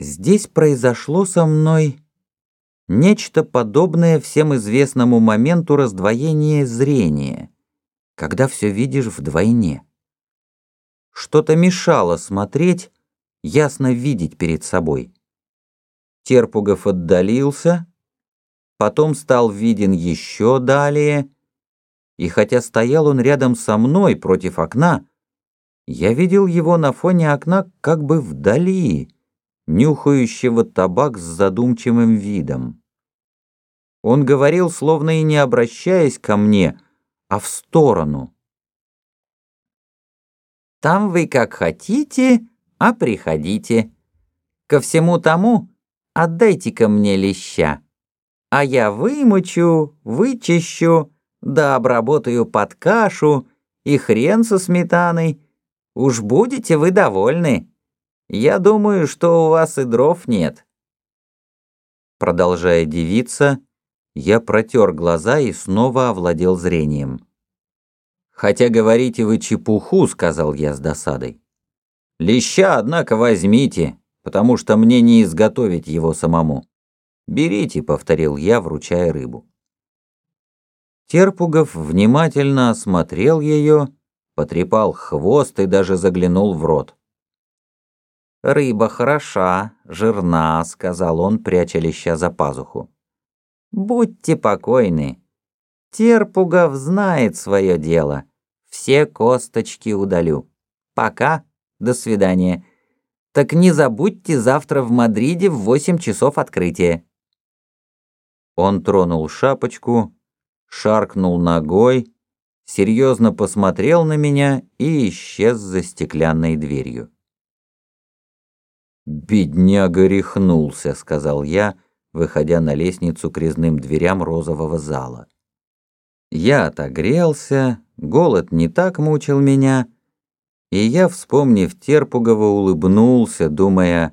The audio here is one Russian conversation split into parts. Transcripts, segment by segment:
Здесь произошло со мной нечто подобное всем известному моменту раздвоения зрения, когда все видишь вдвойне. Что-то мешало смотреть, ясно видеть перед собой. Терпугов отдалился, потом стал виден еще далее, и хотя стоял он рядом со мной против окна, я видел его на фоне окна как бы вдали, нюхающего табак с задумчивым видом. Он говорил, словно и не обращаясь ко мне, а в сторону. «Там вы как хотите, а приходите. Ко всему тому отдайте-ка мне леща, а я вымочу, вычищу, да обработаю под кашу и хрен со сметаной. Уж будете вы довольны». Я думаю, что у вас и дров нет. Продолжая дивиться, я протер глаза и снова овладел зрением. «Хотя говорите вы чепуху», — сказал я с досадой. «Леща, однако, возьмите, потому что мне не изготовить его самому». «Берите», — повторил я, вручая рыбу. Терпугов внимательно осмотрел ее, потрепал хвост и даже заглянул в рот. «Рыба хороша, жирна», — сказал он, пряча леща за пазуху. «Будьте покойны. Терпугов знает свое дело. Все косточки удалю. Пока. До свидания. Так не забудьте завтра в Мадриде в восемь часов открытия». Он тронул шапочку, шаркнул ногой, серьезно посмотрел на меня и исчез за стеклянной дверью. «Бедняга рехнулся», — сказал я, выходя на лестницу к резным дверям розового зала. Я отогрелся, голод не так мучил меня, и я, вспомнив Терпугова, улыбнулся, думая,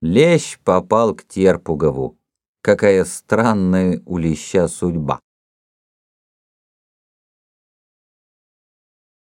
«Лещ попал к Терпугову. Какая странная у леща судьба».